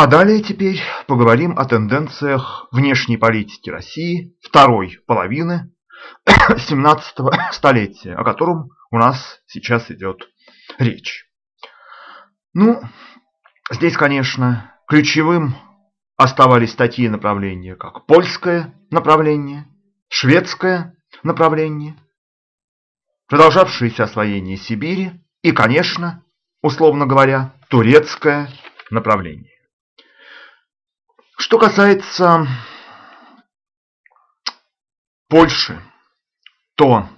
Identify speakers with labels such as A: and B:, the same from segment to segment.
A: А далее теперь поговорим о тенденциях внешней политики России второй половины 17 столетия, о котором у нас сейчас идет речь. Ну, здесь, конечно, ключевым оставались такие направления, как польское направление, шведское направление, продолжавшееся освоение Сибири и, конечно, условно говоря, турецкое направление. Что касается Польши, то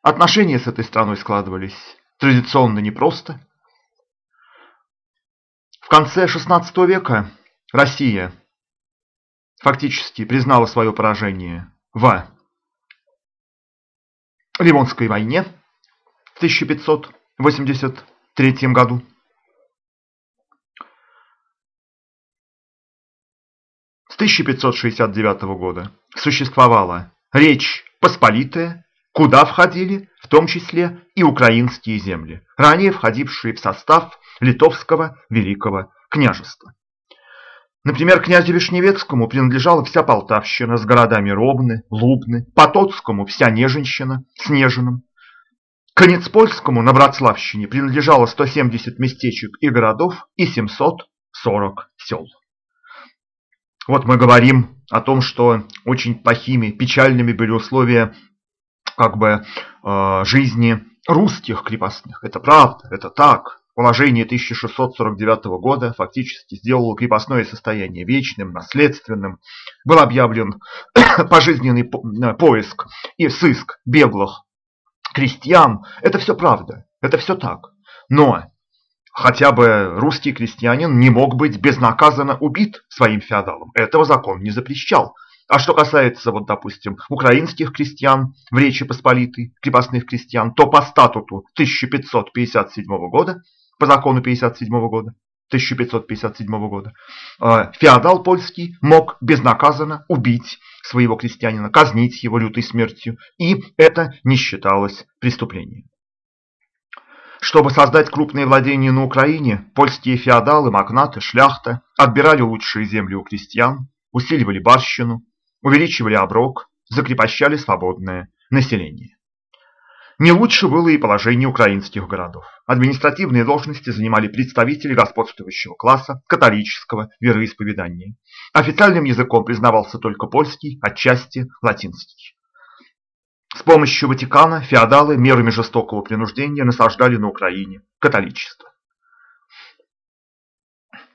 A: отношения с этой страной складывались традиционно непросто. В конце XVI века Россия фактически признала свое поражение в Ливонской войне в 1583 году. С 1569 года существовала Речь Посполитая, куда входили в том числе и украинские земли, ранее входившие в состав Литовского Великого княжества. Например, князю Вишневецкому принадлежала вся Полтавщина с городами Робны, Лубны, Потоцкому вся Неженщина с Нежином. Конецпольскому на Братславщине принадлежало 170 местечек и городов и 740 сел. Вот мы говорим о том, что очень плохими, печальными были условия как бы э, жизни русских крепостных. Это правда, это так. Положение 1649 года фактически сделало крепостное состояние вечным, наследственным. Был объявлен пожизненный э, поиск и сыск беглых крестьян. Это все правда, это все так. Но хотя бы русский крестьянин не мог быть безнаказанно убит своим феодалом. Этого закон не запрещал. А что касается, вот, допустим, украинских крестьян в Речи Посполитой, крепостных крестьян, то по статуту 1557 года по закону 57 года, 1557 года, э, феодал польский мог безнаказанно убить своего крестьянина, казнить его лютой смертью, и это не считалось преступлением. Чтобы создать крупные владения на Украине, польские феодалы, магнаты, шляхта отбирали лучшие земли у крестьян, усиливали барщину, увеличивали оброк, закрепощали свободное население. Не лучше было и положение украинских городов. Административные должности занимали представители господствующего класса католического вероисповедания. Официальным языком признавался только польский, отчасти латинский. Помощью Ватикана феодалы мерами жестокого принуждения насаждали на Украине католичество.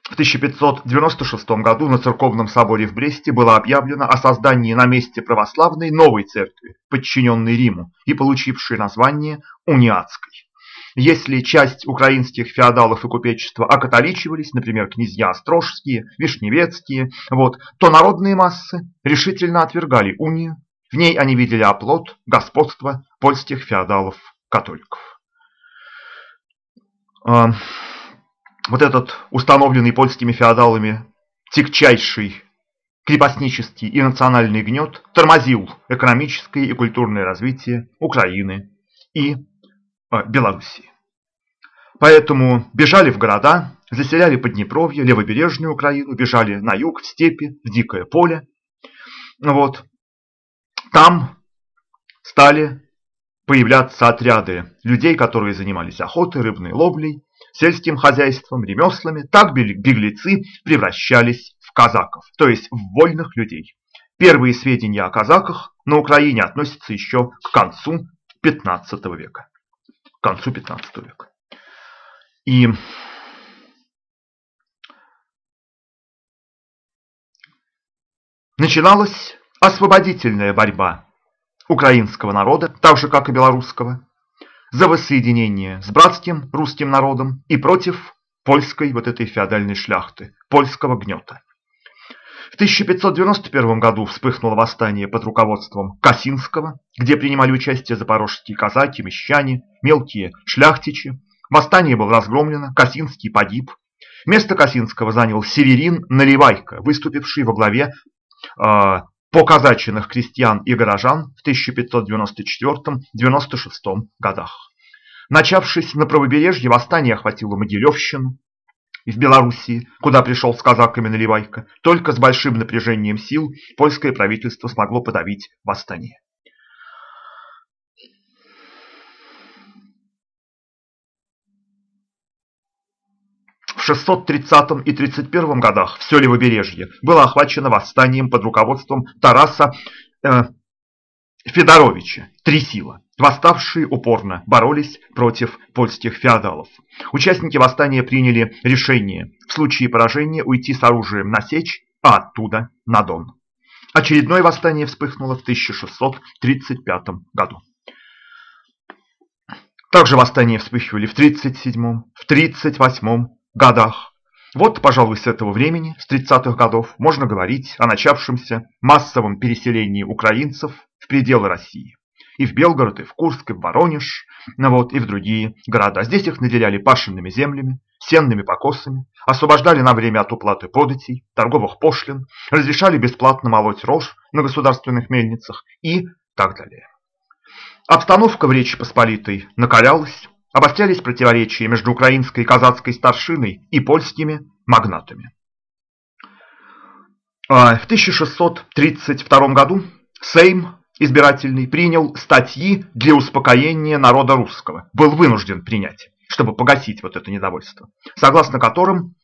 A: В 1596 году на церковном соборе в Бресте было объявлено о создании на месте православной новой церкви, подчиненной Риму и получившей название Униатской. Если часть украинских феодалов и купечества окатоличивались, например, князья Острожские, Вишневецкие, вот, то народные массы решительно отвергали унию. В ней они видели оплот господства польских феодалов-католиков вот этот установленный польскими феодалами тягчайший крепостнический и национальный гнет тормозил экономическое и культурное развитие Украины и э, Белоруссии. Поэтому бежали в города, заселяли Поднепровье, левобережную Украину, бежали на юг, в степи, в дикое поле. Вот. Там стали появляться отряды людей, которые занимались охотой, рыбной ловлей, сельским хозяйством, ремеслами, так беглецы превращались в казаков, то есть в вольных людей. Первые сведения о казаках на Украине относятся еще к концу 15 века. К концу 15 века. И начиналась освободительная борьба украинского народа, так же как и белорусского, за воссоединение с братским русским народом и против польской вот этой феодальной шляхты, польского гнета. В 1591 году вспыхнуло восстание под руководством Косинского, где принимали участие запорожские казаки, мещане, мелкие шляхтичи. Восстание было разгромлено, Косинский погиб. Место Косинского занял Северин Наливайко, выступивший во главе э, показаченных крестьян и горожан в 1594-96 годах. Начавшись на правобережье, восстание охватило Могилевщину, из Белоруссии, куда пришел с казаками Наливайко, только с большим напряжением сил польское правительство смогло подавить восстание. 630 и 31 годах все левобережье было охвачено восстанием под руководством Тараса э, Федоровича Трисила. Восставшие упорно боролись против польских феодалов. Участники восстания приняли решение в случае поражения уйти с оружием на Сечь, а оттуда на Дон. Очередное восстание вспыхнуло в 1635 году. Также восстания вспыхивали в 37, в 38 годах. Вот, пожалуй, с этого времени, с 30-х годов, можно говорить о начавшемся массовом переселении украинцев в пределы России. И в Белгород, и в Курск, и в Воронеж, ну вот, и в другие города. Здесь их наделяли пашенными землями, сенными покосами, освобождали на время от уплаты податей, торговых пошлин, разрешали бесплатно молоть рожь на государственных мельницах и так далее. Обстановка в Речи Посполитой накалялась, обострялись противоречия между украинской казацкой старшиной и польскими магнатами. А, в 1632 году Сейм избирательный принял статьи для успокоения народа русского, был вынужден принять, чтобы погасить вот это недовольство, согласно которым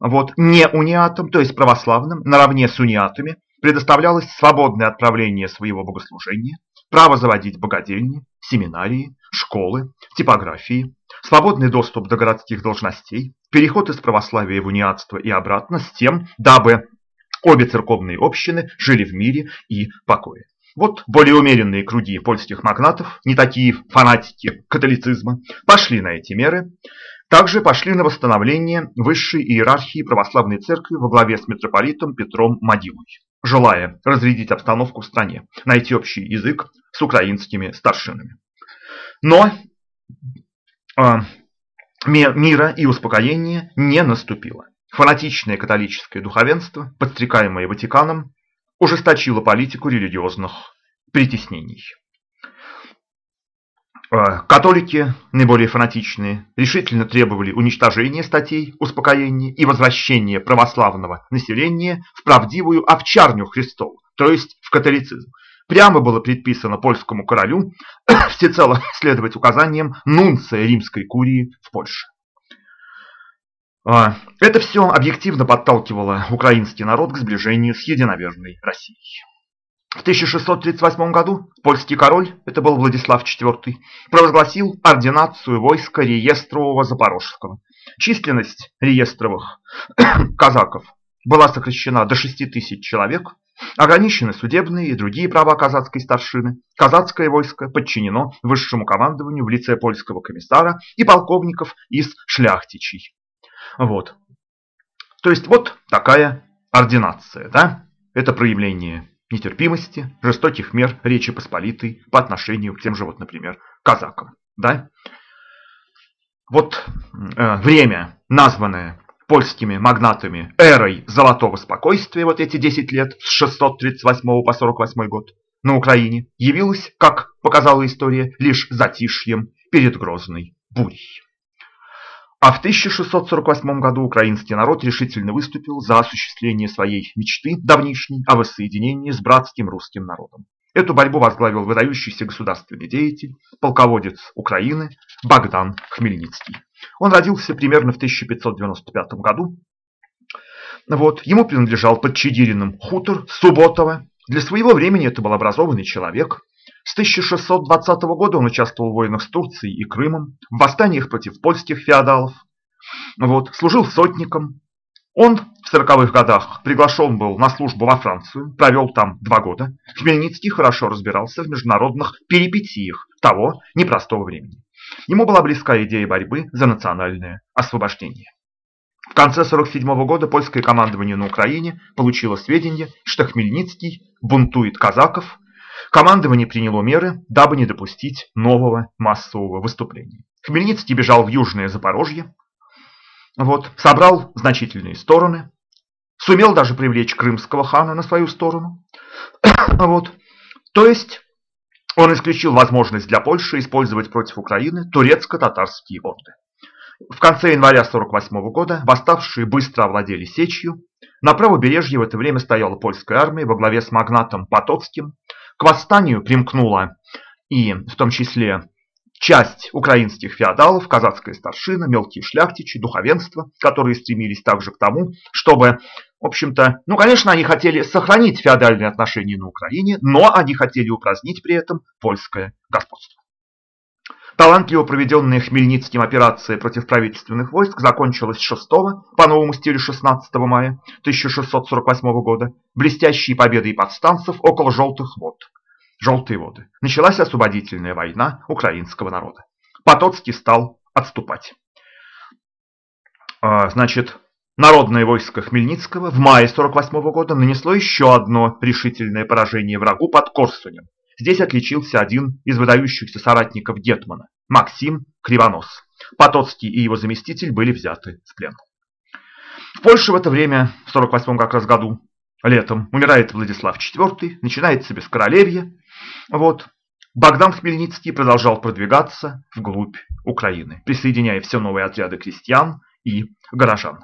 A: вот, не униатам, то есть православным, наравне с униатами, предоставлялось свободное отправление своего богослужения, право заводить богадельни, семинарии, школы, типографии, свободный доступ до городских должностей, переход из православия в униатство и обратно с тем, дабы обе церковные общины жили в мире и покое. Вот более умеренные круги польских магнатов, не такие фанатики католицизма, пошли на эти меры. Также пошли на восстановление высшей иерархии православной церкви во главе с митрополитом Петром Мадилой, желая разрядить обстановку в стране, найти общий язык с украинскими старшинами. Но э, мира и успокоения не наступило. Фанатичное католическое духовенство, подстрекаемое Ватиканом, ужесточило политику религиозных притеснений. Э, католики, наиболее фанатичные, решительно требовали уничтожения статей успокоения и возвращения православного населения в правдивую овчарню Христову, то есть в католицизм. Прямо было предписано польскому королю всецело следовать указаниям нунция римской курии в Польше. А, это все объективно подталкивало украинский народ к сближению с единоверной Россией. В 1638 году польский король, это был Владислав IV, провозгласил ординацию войска реестрового Запорожского. Численность реестровых казаков была сокращена до 6 тысяч человек, ограничены судебные и другие права казацкой старшины. Казацкое войско подчинено высшему командованию в лице польского комиссара и полковников из шляхтичей. Вот. То есть вот такая ординация, да? Это проявление нетерпимости, жестоких мер Речи Посполитой по отношению к тем же, вот, например, казакам, да? Вот э, время, названное польскими магнатами эрой золотого спокойствия, вот эти 10 лет, с 638 по 48 год, на Украине, явилось, как показала история, лишь затишьем перед грозной бурей. А в 1648 году украинский народ решительно выступил за осуществление своей мечты давнишней о воссоединении с братским русским народом. Эту борьбу возглавил выдающийся государственный деятель, полководец Украины Богдан Хмельницкий. Он родился примерно в 1595 году. Вот, ему принадлежал под Чедириным хутор Субботово. Для своего времени это был образованный человек, с 1620 года он участвовал в войнах с Турцией и Крымом, в восстаниях против польских феодалов. Вот, служил сотником. Он в 40-х годах приглашен был на службу во Францию, провел там два года. Хмельницкий хорошо разбирался в международных перипетиях того непростого времени. Ему была близка идея борьбы за национальное освобождение. В конце 47 -го года польское командование на Украине получило сведения, что Хмельницкий бунтует казаков Командование приняло меры, дабы не допустить нового массового выступления. Хмельницкий бежал в Южное Запорожье, вот, собрал значительные стороны, сумел даже привлечь крымского хана на свою сторону. Вот. То есть он исключил возможность для Польши использовать против Украины турецко-татарские орды. в конце января 1948 года восставшие быстро овладели Сечью. На правобережье в это время стояла польская армия во главе с магнатом Потоцким. К восстанию примкнула и в том числе часть украинских феодалов, казацкая старшина, мелкие шляхтичи, духовенство, которые стремились также к тому, чтобы, в общем-то, ну, конечно, они хотели сохранить феодальные отношения на Украине, но они хотели упразднить при этом польское господство. Талантливо проведенная Хмельницким операция против правительственных войск закончилась 6 по новому стилю 16 мая 1648 года блестящей победой повстанцев около Желтых вод. Желтые воды. Началась освободительная война украинского народа. Потоцкий стал отступать. А, значит, народное войско Хмельницкого в мае 48 года нанесло еще одно решительное поражение врагу под Корсунем. Здесь отличился один из выдающихся соратников Гетмана, Максим Кривонос. Потоцкий и его заместитель были взяты в плен. В Польше в это время, в 48 как раз году, летом, умирает Владислав IV, начинается бескоролевье. Вот. Богдан Хмельницкий продолжал продвигаться вглубь Украины, присоединяя все новые отряды крестьян и горожан.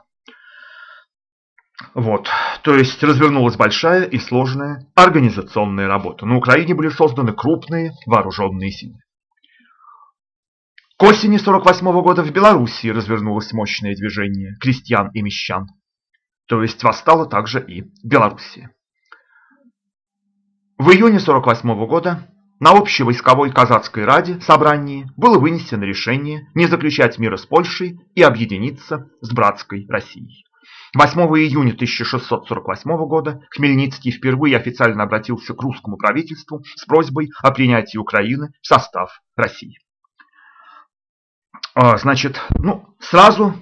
A: Вот, то есть развернулась большая и сложная организационная работа. На Украине были созданы крупные вооруженные силы. К осени 48 -го года в Белоруссии развернулось мощное движение крестьян и мещан. То есть восстало также и в Белоруссии. В июне 48 -го года на общей войсковой казацкой раде собрании было вынесено решение не заключать мира с Польшей и объединиться с братской Россией. 8 июня 1648 года Хмельницкий впервые официально обратился к русскому правительству с просьбой о принятии Украины в состав России. А, значит, ну, сразу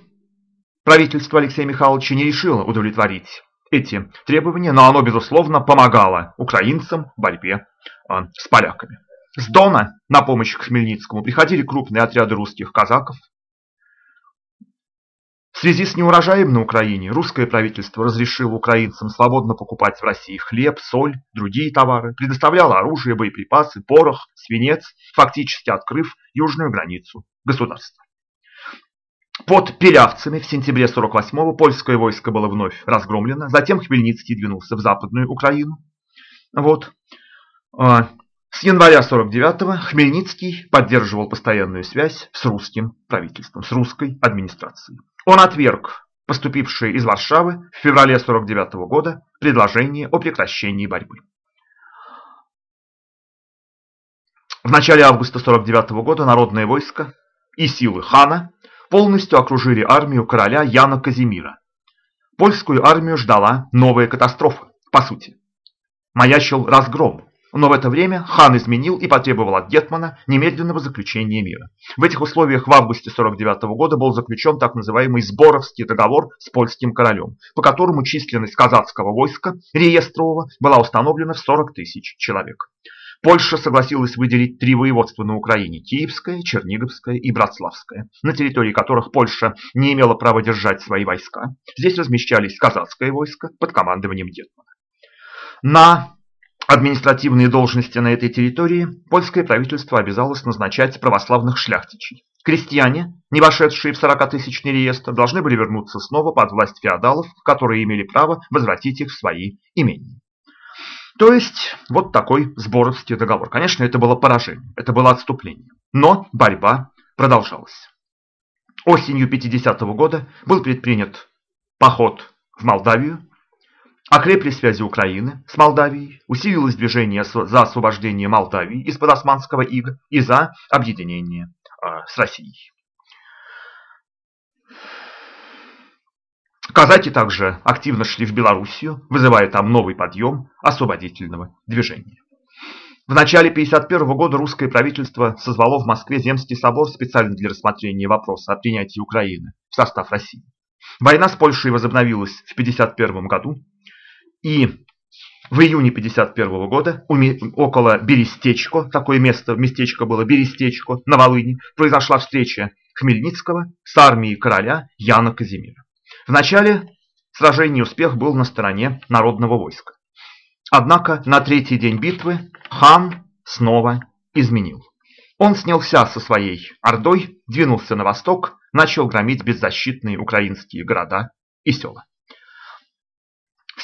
A: правительство Алексея Михайловича не решило удовлетворить эти требования, но оно, безусловно, помогало украинцам в борьбе а, с поляками. С Дона на помощь к Хмельницкому приходили крупные отряды русских казаков, в связи с неурожаем на Украине русское правительство разрешило украинцам свободно покупать в России хлеб, соль, другие товары, предоставляло оружие, боеприпасы, порох, свинец, фактически открыв южную границу государства. Под Пелявцами в сентябре 48-го польское войско было вновь разгромлено, затем Хмельницкий двинулся в западную Украину. Вот. С января 49-го Хмельницкий поддерживал постоянную связь с русским правительством, с русской администрацией. Он отверг поступившее из Варшавы в феврале 49 -го года предложение о прекращении борьбы. В начале августа 49 -го года народное войско и силы хана полностью окружили армию короля Яна Казимира. Польскую армию ждала новая катастрофа, по сути. Маячил разгром, но в это время хан изменил и потребовал от Гетмана немедленного заключения мира. В этих условиях в августе 49 года был заключен так называемый Сборовский договор с польским королем, по которому численность казацкого войска реестрового была установлена в 40 тысяч человек. Польша согласилась выделить три воеводства на Украине – Киевское, Черниговское и Братславское, на территории которых Польша не имела права держать свои войска. Здесь размещались казацкое войско под командованием Гетмана. На административные должности на этой территории польское правительство обязалось назначать православных шляхтичей. Крестьяне, не вошедшие в 40-тысячный реестр, должны были вернуться снова под власть феодалов, которые имели право возвратить их в свои имения. То есть, вот такой сборовский договор. Конечно, это было поражение, это было отступление. Но борьба продолжалась. Осенью 50 -го года был предпринят поход в Молдавию, Окрепли связи Украины с Молдавией, усилилось движение за освобождение Молдавии из-под османского ига и за объединение а, с Россией. Казаки также активно шли в Белоруссию, вызывая там новый подъем освободительного движения. В начале 1951 года русское правительство созвало в Москве Земский собор специально для рассмотрения вопроса о принятии Украины в состав России. Война с Польшей возобновилась в 1951 году, и в июне 1951 года около Берестечко, такое место, местечко было Берестечко на Волыне, произошла встреча Хмельницкого с армией короля Яна Казимира. В начале сражения успех был на стороне народного войска. Однако на третий день битвы хан снова изменил. Он снялся со своей ордой, двинулся на восток, начал громить беззащитные украинские города и села.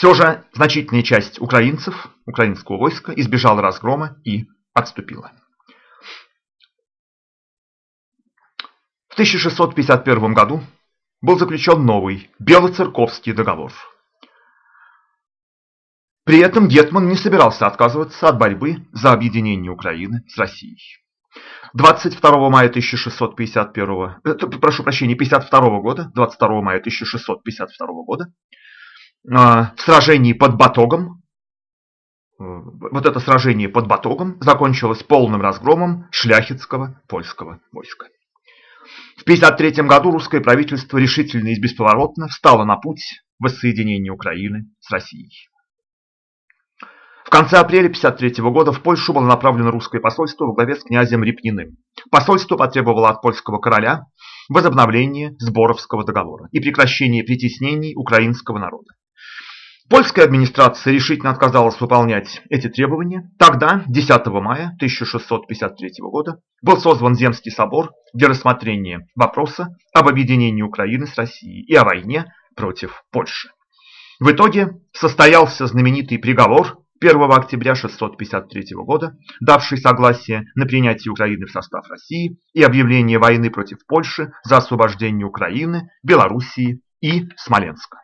A: Все же значительная часть украинцев, украинского войска, избежала разгрома и отступила. В 1651 году был заключен новый Белоцерковский договор. При этом Гетман не собирался отказываться от борьбы за объединение Украины с Россией. 22 мая 1651, э, прошу прощения, 52 года, 22 мая 1652 года, в сражении под Батогом, э, вот это сражение под Батогом закончилось полным разгромом шляхетского польского войска. В 1953 году русское правительство решительно и бесповоротно встало на путь воссоединения Украины с Россией. В конце апреля 1953 года в Польшу было направлено русское посольство во главе с князем Репниным. Посольство потребовало от польского короля возобновления Сборовского договора и прекращения притеснений украинского народа. Польская администрация решительно отказалась выполнять эти требования. Тогда, 10 мая 1653 года, был созван Земский собор для рассмотрения вопроса об объединении Украины с Россией и о войне против Польши. В итоге состоялся знаменитый приговор 1 октября 653 года, давший согласие на принятие Украины в состав России и объявление войны против Польши за освобождение Украины, Белоруссии и Смоленска.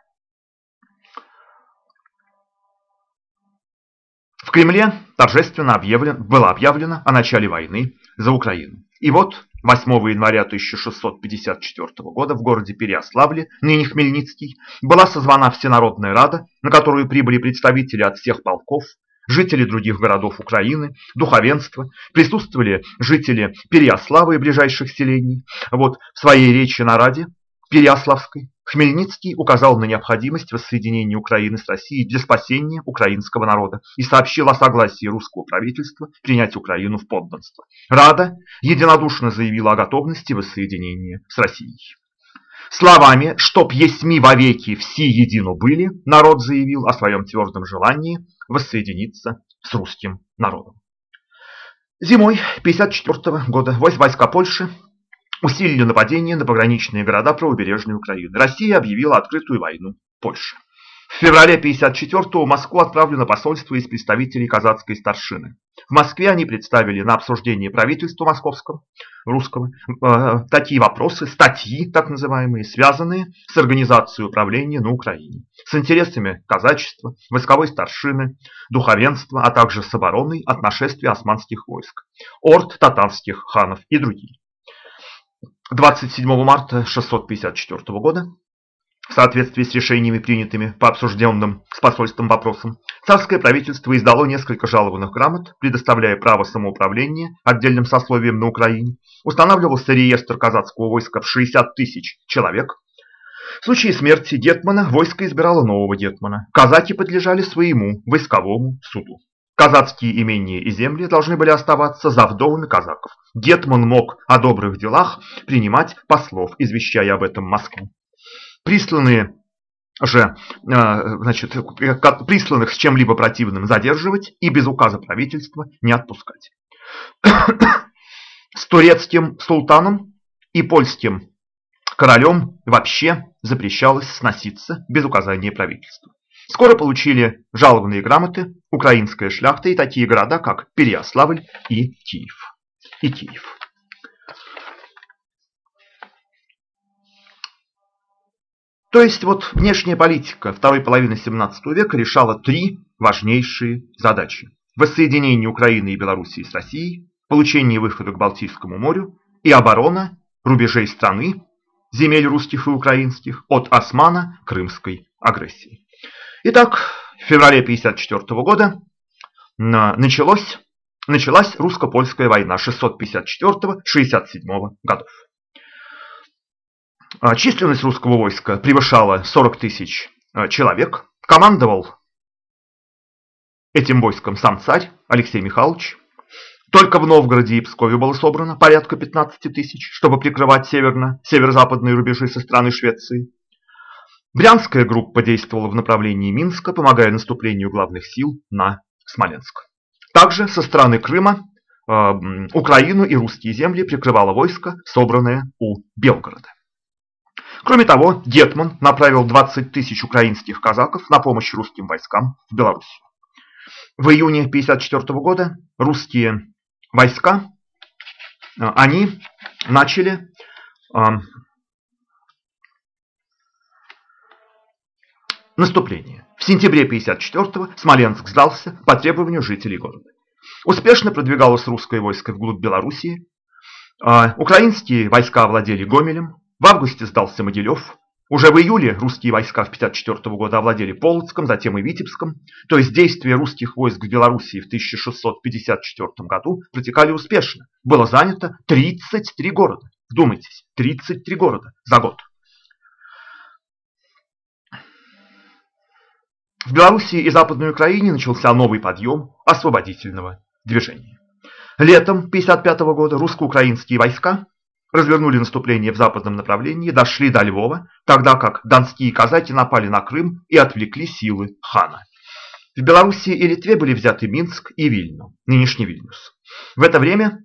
A: В Кремле торжественно объявлен, было объявлено о начале войны за Украину. И вот 8 января 1654 года в городе Переославле, ныне Хмельницкий, была созвана Всенародная Рада, на которую прибыли представители от всех полков, жители других городов Украины, духовенство, присутствовали жители Переославы и ближайших селений. Вот в своей речи на Раде Переославской Хмельницкий указал на необходимость воссоединения Украины с Россией для спасения украинского народа и сообщил о согласии русского правительства принять Украину в подданство. Рада единодушно заявила о готовности воссоединения с Россией. Словами «чтоб есми вовеки все едино были» народ заявил о своем твердом желании воссоединиться с русским народом. Зимой 1954 года войска Польши усилили нападение на пограничные города правобережной Украины. Россия объявила открытую войну Польше. В феврале 1954-го в Москву отправлено посольство из представителей казацкой старшины. В Москве они представили на обсуждение правительства московского, русского, э, такие вопросы, статьи, так называемые, связанные с организацией управления на Украине, с интересами казачества, войсковой старшины, духовенства, а также с обороной от нашествия османских войск, орд татарских ханов и другие. 27 марта 654 года, в соответствии с решениями, принятыми по обсужденным с посольством вопросам, царское правительство издало несколько жалованных грамот, предоставляя право самоуправления отдельным сословиям на Украине. Устанавливался реестр казацкого войска в 60 тысяч человек. В случае смерти Детмана войско избирало нового Детмана. Казаки подлежали своему войсковому суду. Казацкие имения и земли должны были оставаться за вдовами казаков. Гетман мог о добрых делах принимать послов, извещая об этом Москву. Присланные же, э, значит, присланных с чем-либо противным задерживать и без указа правительства не отпускать. С турецким султаном и польским королем вообще запрещалось сноситься без указания правительства. Скоро получили жалобные грамоты украинская шляхта и такие города, как Переяславль и Киев. И Киев. То есть вот внешняя политика второй половины 17 века решала три важнейшие задачи. Воссоединение Украины и Белоруссии с Россией, получение выхода к Балтийскому морю и оборона рубежей страны, земель русских и украинских, от османо-крымской агрессии. Итак, в феврале 1954 года началось, началась русско-польская война 654-67 годов. А, численность русского войска превышала 40 тысяч а, человек. Командовал этим войском сам царь Алексей Михайлович. Только в Новгороде и Пскове было собрано порядка 15 тысяч, чтобы прикрывать северно, северо-западные рубежи со стороны Швеции. Брянская группа действовала в направлении Минска, помогая наступлению главных сил на Смоленск. Также со стороны Крыма э, Украину и русские земли прикрывало войско, собранное у Белгорода. Кроме того, Гетман направил 20 тысяч украинских казаков на помощь русским войскам в Беларуси. В июне 1954 года русские войска, а, они начали наступление. В сентябре 1954 Смоленск сдался по требованию жителей города. Успешно продвигалось русское войско вглубь Белоруссии. А, украинские войска овладели Гомелем. В августе сдался Могилев. Уже в июле русские войска в 1954 года овладели Полоцком, затем и Витебском. То есть действия русских войск в Белоруссии в 1654 году протекали успешно. Было занято 33 города. Вдумайтесь, 33 города за год. В Белоруссии и Западной Украине начался новый подъем освободительного движения. Летом 1955 года русско-украинские войска развернули наступление в западном направлении, дошли до Львова, тогда как донские казаки напали на Крым и отвлекли силы хана. В Белоруссии и Литве были взяты Минск и Вильну, нынешний Вильнюс. В это время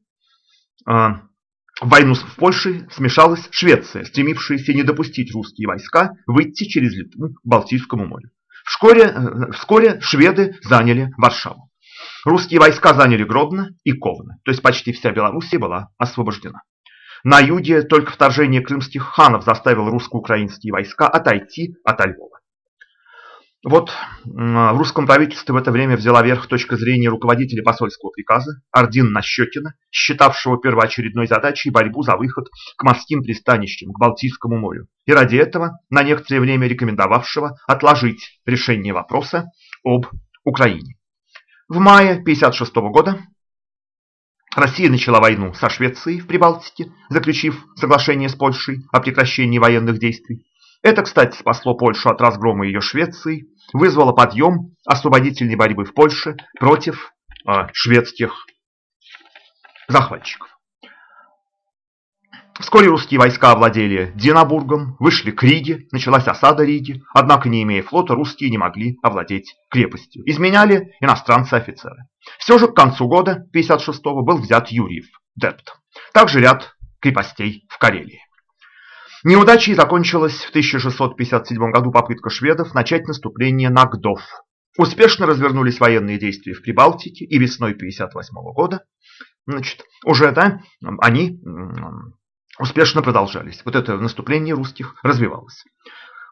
A: э, в войну в Польше смешалась Швеция, стремившаяся не допустить русские войска выйти через Литву к Балтийскому морю. Вскоре, э, вскоре шведы заняли Варшаву. Русские войска заняли Гродно и Ковно, то есть почти вся Белоруссия была освобождена. На юге только вторжение крымских ханов заставило русско-украинские войска отойти от Львова. Вот в русском правительстве в это время взяла верх точка зрения руководителя посольского приказа Ордин Нащекина, считавшего первоочередной задачей борьбу за выход к морским пристанищам, к Балтийскому морю, и ради этого на некоторое время рекомендовавшего отложить решение вопроса об Украине. В мае 1956 года Россия начала войну со Швецией в Прибалтике, заключив соглашение с Польшей о прекращении военных действий. Это, кстати, спасло Польшу от разгрома ее Швеции, вызвало подъем освободительной борьбы в Польше против э, шведских захватчиков. Вскоре русские войска овладели Динабургом, вышли к Риге, началась осада Риги, однако, не имея флота, русские не могли овладеть крепостью. Изменяли иностранцы-офицеры. Все же к концу года 56-го был взят Юрьев, Депт. Также ряд крепостей в Карелии. Неудачей закончилась в 1657 году попытка шведов начать наступление на Гдов. Успешно развернулись военные действия в Прибалтике, и весной 58 года значит, уже да, они успешно продолжались. Вот это наступление русских развивалось.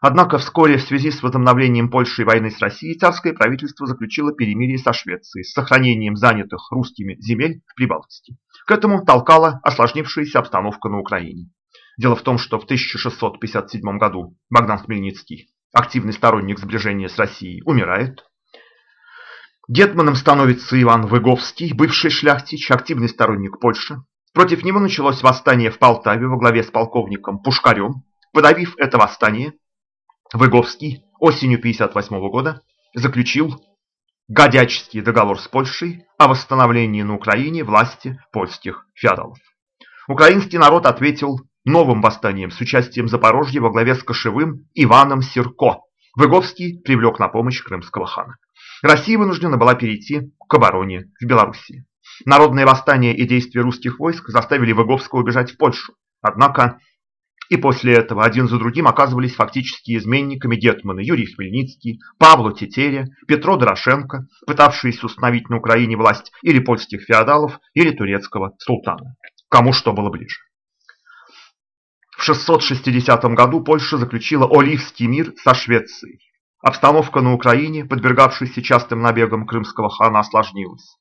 A: Однако вскоре в связи с возобновлением Польши и войны с Россией царское правительство заключило перемирие со Швецией с сохранением занятых русскими земель в Прибалтике. К этому толкала осложнившаяся обстановка на Украине. Дело в том, что в 1657 году Богдан Хмельницкий, активный сторонник сближения с Россией, умирает. Гетманом становится Иван Выговский, бывший шляхтич, активный сторонник Польши. Против него началось восстание в Полтаве во главе с полковником Пушкарем. Подавив это восстание, Выговский осенью 1958 года заключил годяческий договор с Польшей о восстановлении на Украине власти польских феодалов. Украинский народ ответил новым восстанием с участием Запорожья во главе с кошевым Иваном Сирко. Выговский привлек на помощь крымского хана. Россия вынуждена была перейти к обороне в Белоруссии. Народное восстание и действия русских войск заставили Выговского убежать в Польшу. Однако и после этого один за другим оказывались фактически изменниками Гетманы Юрий Хмельницкий, Павло Тетеря, Петро Дорошенко, пытавшиеся установить на Украине власть или польских феодалов, или турецкого султана. Кому что было ближе. В 660 году Польша заключила Оливский мир со Швецией. Обстановка на Украине, подвергавшейся частым набегам крымского хана, осложнилась.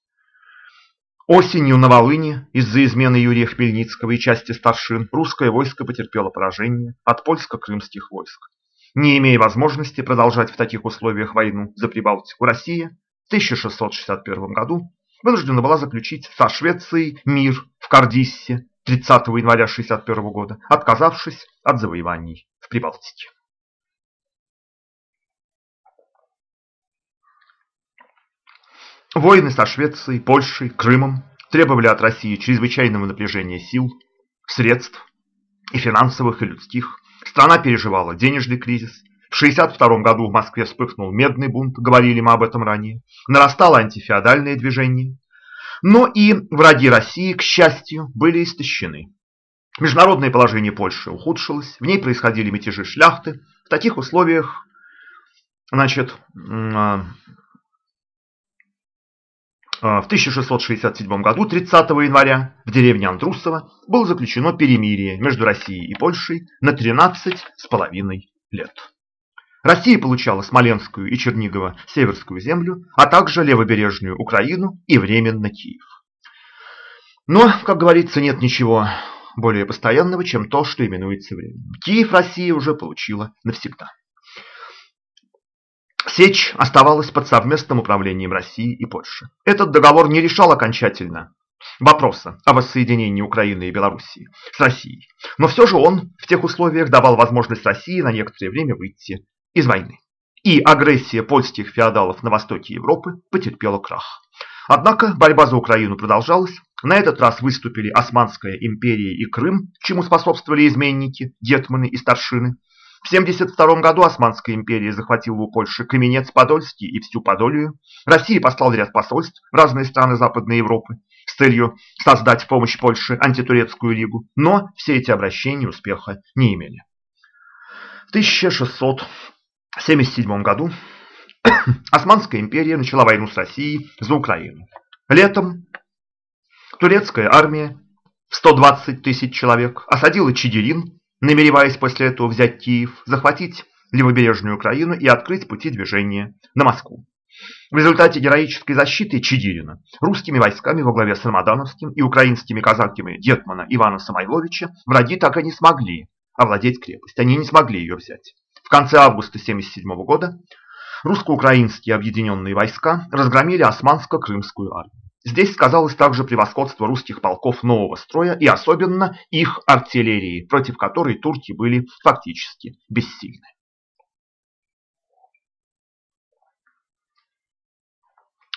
A: Осенью на Волыне из-за измены Юрия Хмельницкого и части старшин русское войско потерпело поражение от польско-крымских войск. Не имея возможности продолжать в таких условиях войну за Прибалтику, Россия в 1661 году вынуждена была заключить со Швецией мир в Кардиссе 30 января 1961 года, отказавшись от завоеваний в Прибалтике. Войны со Швецией, Польшей, Крымом требовали от России чрезвычайного напряжения сил, средств и финансовых, и людских. Страна переживала денежный кризис. В 1962 году в Москве вспыхнул медный бунт, говорили мы об этом ранее. Нарастало антифеодальное движение. Но и враги России, к счастью, были истощены. Международное положение Польши ухудшилось, в ней происходили мятежи шляхты. В таких условиях значит, а, а, в 1667 году, 30 января, в деревне Андрусово было заключено перемирие между Россией и Польшей на 13 с половиной лет. Россия получала Смоленскую и Чернигово Северскую землю, а также левобережную Украину и временно Киев. Но, как говорится, нет ничего более постоянного, чем то, что именуется временем. Киев Россия уже получила навсегда. Сечь оставалась под совместным управлением России и Польши. Этот договор не решал окончательно вопроса о воссоединении Украины и Белоруссии с Россией. Но все же он в тех условиях давал возможность России на некоторое время выйти из войны. И агрессия польских феодалов на востоке Европы потерпела крах. Однако борьба за Украину продолжалась. На этот раз выступили Османская империя и Крым, чему способствовали изменники, гетманы и старшины. В 1972 году Османская империя захватила у Польши Каменец Подольский и всю Подолию. Россия послала ряд посольств в разные страны Западной Европы с целью создать в помощь Польше антитурецкую лигу, но все эти обращения успеха не имели. В 1600 в 1977 году Османская империя начала войну с Россией за Украину. Летом турецкая армия в 120 тысяч человек осадила Чигирин, намереваясь после этого взять Киев, захватить левобережную Украину и открыть пути движения на Москву. В результате героической защиты Чигирина русскими войсками во главе с Рамадановским и украинскими казаками Детмана Ивана Самойловича враги так и не смогли овладеть крепость. Они не смогли ее взять. В конце августа 1977 года русско-украинские объединенные войска разгромили османско-крымскую армию. Здесь сказалось также превосходство русских полков нового строя и особенно их артиллерии, против которой турки были фактически бессильны.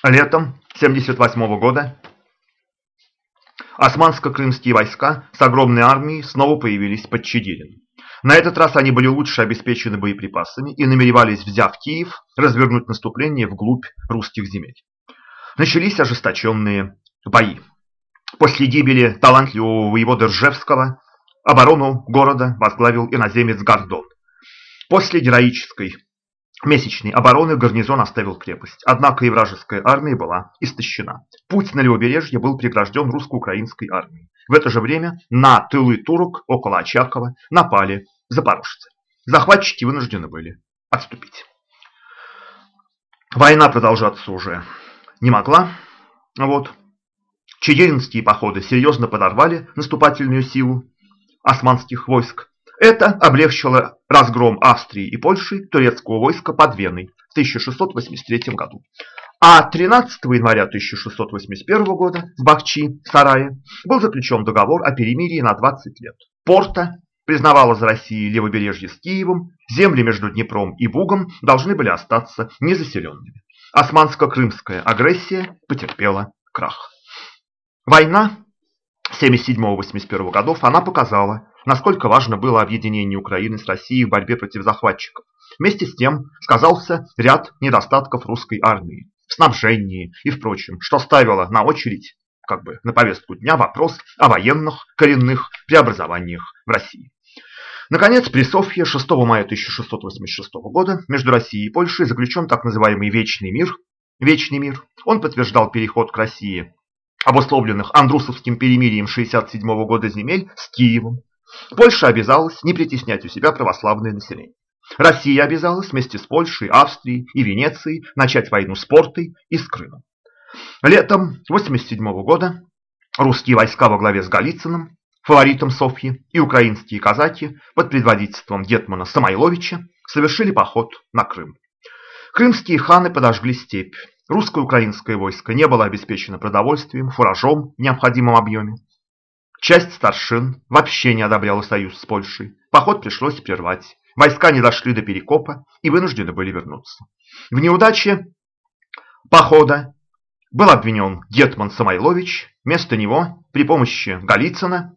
A: Летом 1978 года османско-крымские войска с огромной армией снова появились под Чигирином. На этот раз они были лучше обеспечены боеприпасами и намеревались, взяв Киев, развернуть наступление вглубь русских земель. Начались ожесточенные бои. После гибели талантливого воевода Ржевского оборону города возглавил иноземец Гордон. После героической месячной обороны гарнизон оставил крепость, однако и вражеская армия была истощена. Путь на левобережье был прегражден русско-украинской армией. В это же время на тылы турок около Очакова напали запорожцы. Захватчики вынуждены были отступить. Война продолжаться уже не могла. Вот. Чигиринские походы серьезно подорвали наступательную силу османских войск. Это облегчило разгром Австрии и Польши турецкого войска под Веной в 1683 году. А 13 января 1681 года в Бахчи, Сарае, был заключен договор о перемирии на 20 лет. Порта признавала за Россией левобережье с Киевом, земли между Днепром и Бугом должны были остаться незаселенными. Османско-крымская агрессия потерпела крах. Война 77-81 годов она показала, насколько важно было объединение Украины с Россией в борьбе против захватчиков. Вместе с тем сказался ряд недостатков русской армии в снабжении и в прочем, что ставило на очередь, как бы на повестку дня, вопрос о военных коренных преобразованиях в России. Наконец, при Софье 6 мая 1686 года между Россией и Польшей заключен так называемый Вечный мир. Вечный мир. Он подтверждал переход к России обусловленных Андрусовским перемирием 67 года земель с Киевом. Польша обязалась не притеснять у себя православное население. Россия обязалась вместе с Польшей, Австрией и Венецией начать войну с Портой и с Крымом. Летом 1987 года русские войска во главе с Голицыным, фаворитом Софьи, и украинские казаки под предводительством Гетмана Самойловича совершили поход на Крым. Крымские ханы подожгли степь. Русско-украинское войско не было обеспечено продовольствием, фуражом в необходимом объеме. Часть старшин вообще не одобряла союз с Польшей. Поход пришлось прервать. Войска не дошли до Перекопа и вынуждены были вернуться. В неудаче похода был обвинен Гетман Самойлович. Вместо него при помощи Голицына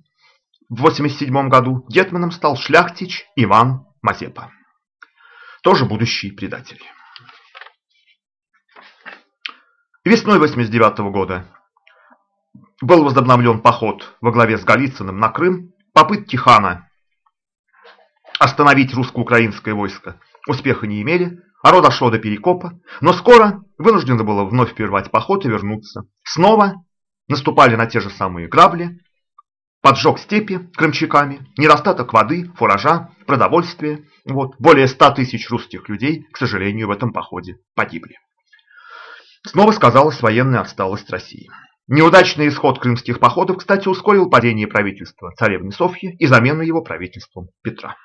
A: в 87 году Гетманом стал шляхтич Иван Мазепа. Тоже будущий предатель. Весной 89 года был возобновлен поход во главе с Голицыным на Крым. Попытки хана остановить русско-украинское войско успеха не имели, оно дошло до Перекопа, но скоро вынуждено было вновь прервать поход и вернуться. Снова наступали на те же самые грабли, поджог степи крымчаками, недостаток воды, фуража, продовольствия. Вот, более ста тысяч русских людей, к сожалению, в этом походе погибли. Снова сказалась военная отсталость России. Неудачный исход крымских походов, кстати, ускорил падение правительства царевны Софьи и замену его правительством Петра.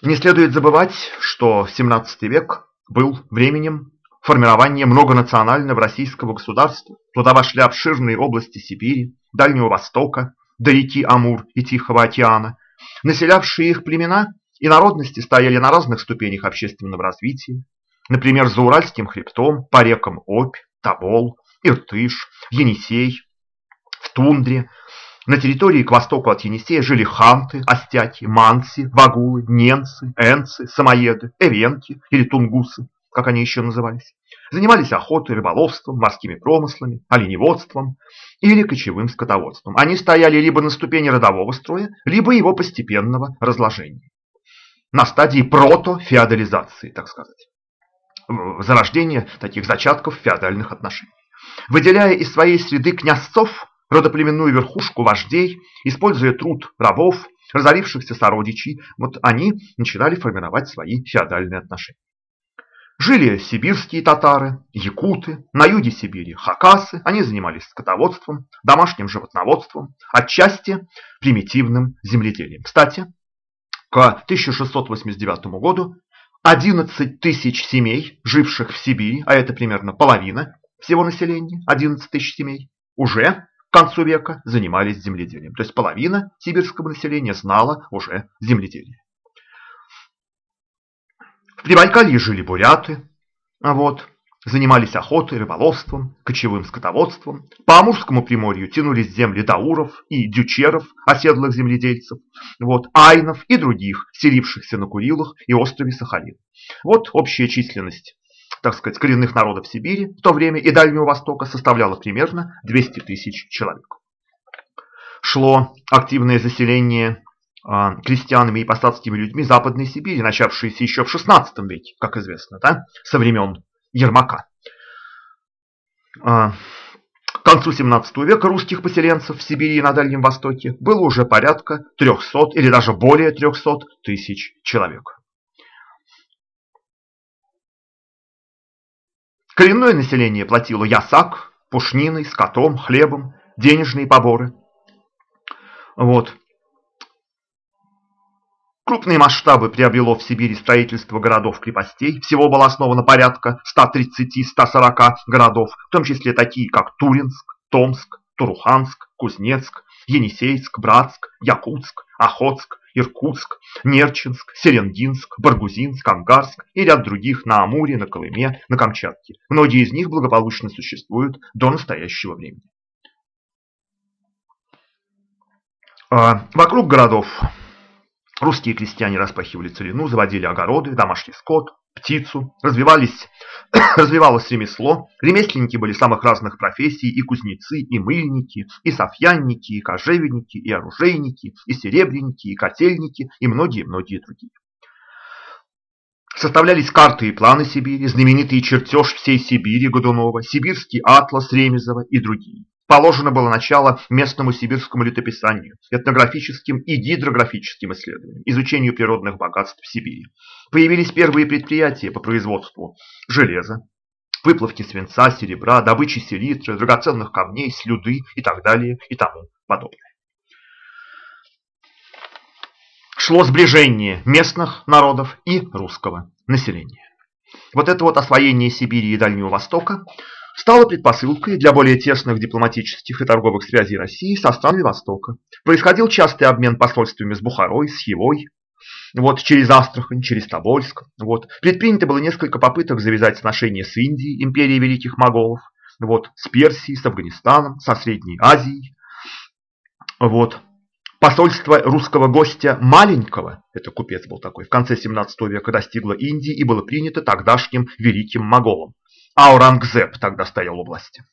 A: Не следует забывать, что 17 век был временем формирования многонационального российского государства. Туда вошли обширные области Сибири, Дальнего Востока, до реки Амур и Тихого океана. Населявшие их племена и народности стояли на разных ступенях общественного развития. Например, за Уральским хребтом, по рекам Обь, Тобол, Иртыш, Енисей, в тундре. На территории к востоку от Енисея жили ханты, остяки, манси, вагулы, ненцы, энцы, самоеды, эвенки или тунгусы, как они еще назывались. Занимались охотой, рыболовством, морскими промыслами, оленеводством или кочевым скотоводством. Они стояли либо на ступени родового строя, либо его постепенного разложения. На стадии протофеодализации, так сказать. Зарождения таких зачатков феодальных отношений выделяя из своей среды князцов, родоплеменную верхушку вождей, используя труд рабов, разорившихся сородичей, вот они начинали формировать свои феодальные отношения. Жили сибирские татары, якуты, на юге Сибири хакасы, они занимались скотоводством, домашним животноводством, отчасти примитивным земледелием. Кстати, к 1689 году 11 тысяч семей, живших в Сибири, а это примерно половина всего населения, 11 тысяч семей, уже к концу века занимались земледелием. То есть половина сибирского населения знала уже земледелие. В Прибайкалье жили буряты, а вот, занимались охотой, рыболовством, кочевым скотоводством. По Амурскому приморью тянулись земли дауров и дючеров, оседлых земледельцев, вот, айнов и других, селившихся на Курилах и острове Сахалин. Вот общая численность так сказать, коренных народов Сибири в то время и Дальнего Востока составляло примерно 200 тысяч человек. Шло активное заселение крестьянами и посадскими людьми Западной Сибири, начавшееся еще в XVI веке, как известно, да, со времен Ермака. А, к концу 17 века русских поселенцев в Сибири и на Дальнем Востоке было уже порядка 300 или даже более 300 тысяч человек. Коренное население платило ясак, пушниной, скотом, хлебом, денежные поборы. Вот. Крупные масштабы приобрело в Сибири строительство городов-крепостей. Всего было основано порядка 130-140 городов, в том числе такие, как Туринск, Томск, Туруханск, Кузнецк, Енисейск, Братск, Якутск, Охотск, Иркутск, Нерчинск, Серенгинск, Баргузинск, Ангарск и ряд других на Амуре, на Колыме, на Камчатке. Многие из них благополучно существуют до настоящего времени. А, вокруг городов русские крестьяне распахивали целину, заводили огороды, домашний скот, птицу, развивались, развивалось ремесло, ремесленники были самых разных профессий, и кузнецы, и мыльники, и софьянники, и кожевенники, и оружейники, и серебряники, и котельники, и многие-многие другие. Составлялись карты и планы Сибири, знаменитый чертеж всей Сибири Годунова, сибирский атлас Ремезова и другие. Положено было начало местному сибирскому летописанию, этнографическим и гидрографическим исследованиям, изучению природных богатств Сибири. Появились первые предприятия по производству железа, выплавки свинца, серебра, добычи селитры, драгоценных камней, слюды и так далее и тому подобное. Шло сближение местных народов и русского населения. Вот это вот освоение Сибири и Дальнего Востока стало предпосылкой для более тесных дипломатических и торговых связей России со странами Востока. Происходил частый обмен посольствами с Бухарой, с Евой, вот, через Астрахань, через Тобольск. Вот. Предпринято было несколько попыток завязать сношения с Индией, империей великих моголов, вот, с Персией, с Афганистаном, со Средней Азией. Вот. Посольство русского гостя маленького, это купец был такой, в конце 17 века достигло Индии и было принято тогдашним великим моголом. Аурангзеб тогда стоял у власти.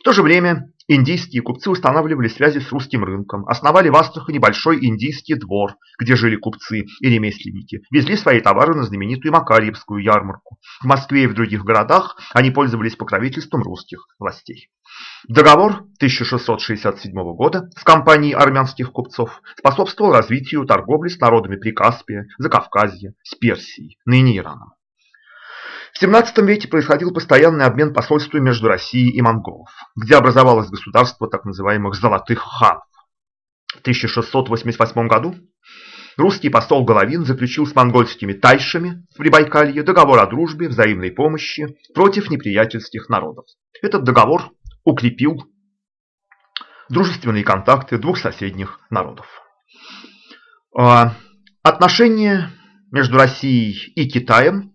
A: В то же время индийские купцы устанавливали связи с русским рынком, основали в Астрахани большой индийский двор, где жили купцы и ремесленники, везли свои товары на знаменитую Макарьевскую ярмарку. В Москве и в других городах они пользовались покровительством русских властей. Договор 1667 года с компанией армянских купцов способствовал развитию торговли с народами Прикаспия, Закавказья, с Персией, ныне Ираном. В XVII веке происходил постоянный обмен посольствами между Россией и монголов, где образовалось государство так называемых «золотых ханов». В 1688 году русский посол Головин заключил с монгольскими тайшами в Прибайкалье договор о дружбе, взаимной помощи против неприятельских народов. Этот договор укрепил дружественные контакты двух соседних народов. А, отношения между Россией и Китаем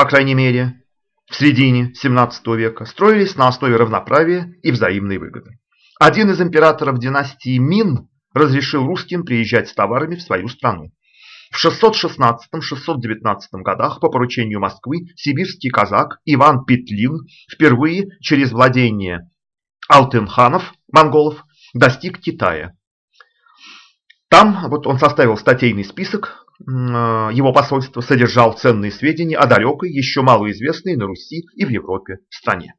A: по крайней мере, в середине 17 века, строились на основе равноправия и взаимной выгоды. Один из императоров династии Мин разрешил русским приезжать с товарами в свою страну. В 616-619 годах по поручению Москвы сибирский казак Иван Петлин впервые через владение Алтынханов, монголов, достиг Китая. Там вот он составил статейный список его посольство содержал ценные сведения о далекой, еще малоизвестной на Руси и в Европе стране.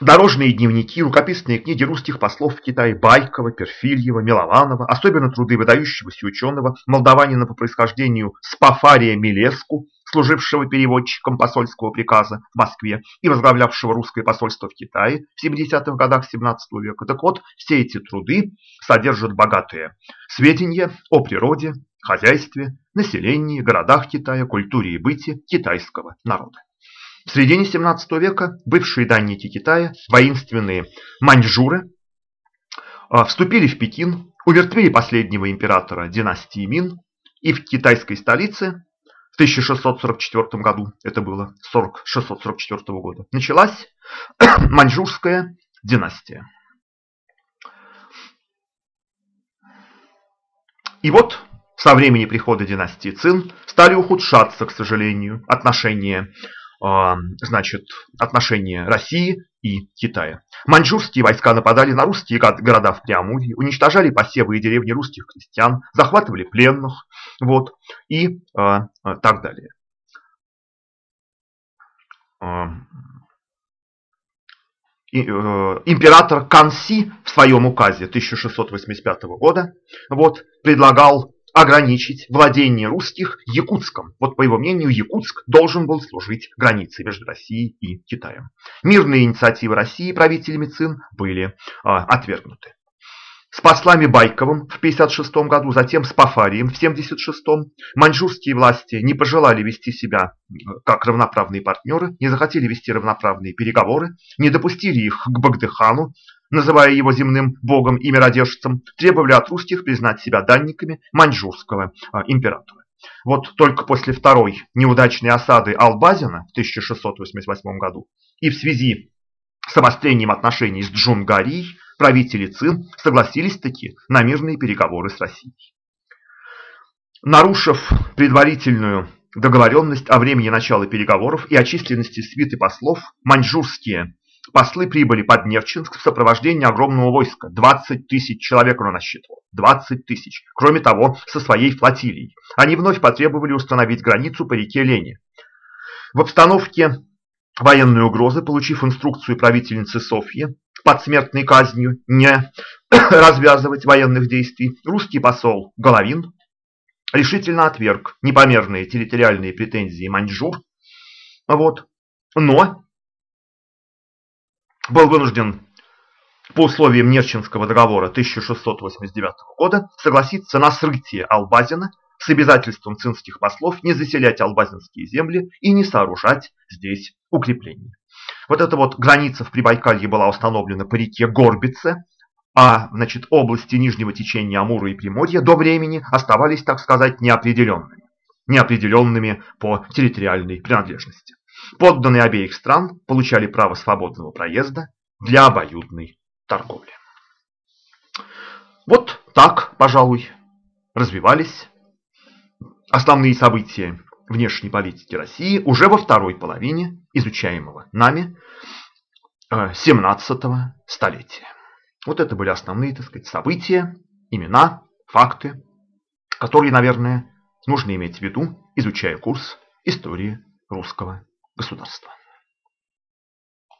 A: Дорожные дневники, рукописные книги русских послов в Китае Байкова, Перфильева, Милованова, особенно труды выдающегося ученого, молдаванина по происхождению Спафария Милеску, служившего переводчиком посольского приказа в Москве и возглавлявшего русское посольство в Китае в 70-х годах 17 века. Так вот, все эти труды содержат богатые сведения о природе, хозяйстве, населении, городах Китая, культуре и быте китайского народа. В середине 17 века бывшие данники Китая, воинственные маньчжуры, а, вступили в Пекин, увертвили последнего императора династии Мин, и в китайской столице в 1644 году, это было 40, 644 года, началась маньчжурская династия. И вот со времени прихода династии Цин стали ухудшаться, к сожалению, отношения, а, значит, отношения России и Китая. Маньчжурские войска нападали на русские города в Преамурье, уничтожали посевы и деревни русских крестьян, захватывали пленных, вот, и а, так далее. Э, император Канси в своем указе 1685 года вот, предлагал ограничить владение русских Якутском. Вот по его мнению, Якутск должен был служить границей между Россией и Китаем. Мирные инициативы России правителями ЦИН были э, отвергнуты. С послами Байковым в 1956 году, затем с Пафарием в 1976 маньчжурские власти не пожелали вести себя э, как равноправные партнеры, не захотели вести равноправные переговоры, не допустили их к Багдыхану, называя его земным богом и миродержцем, требовали от русских признать себя данниками маньчжурского а, императора. Вот только после второй неудачной осады Албазина в 1688 году и в связи с обострением отношений с Джунгарией правители Цин согласились таки на мирные переговоры с Россией. Нарушив предварительную договоренность о времени начала переговоров и о численности свиты послов, маньчжурские Послы прибыли под Нерчинск в сопровождении огромного войска. 20 тысяч человек он насчитывал. 20 тысяч. Кроме того, со своей флотилией. Они вновь потребовали установить границу по реке Лени. В обстановке военной угрозы, получив инструкцию правительницы Софьи под смертной казнью не развязывать военных действий, русский посол Головин решительно отверг непомерные территориальные претензии Маньчжур. Вот. Но был вынужден по условиям Нерчинского договора 1689 года согласиться на срытие Албазина с обязательством цинских послов не заселять албазинские земли и не сооружать здесь укрепления. Вот эта вот граница в Прибайкалье была установлена по реке Горбице, а значит, области нижнего течения Амура и Приморья до времени оставались, так сказать, неопределенными, неопределенными по территориальной принадлежности. Подданные обеих стран получали право свободного проезда для обоюдной торговли. Вот так, пожалуй, развивались основные события внешней политики России уже во второй половине изучаемого нами 17 столетия. Вот это были основные, так сказать, события, имена, факты, которые, наверное, нужно иметь в виду, изучая курс истории русского государства.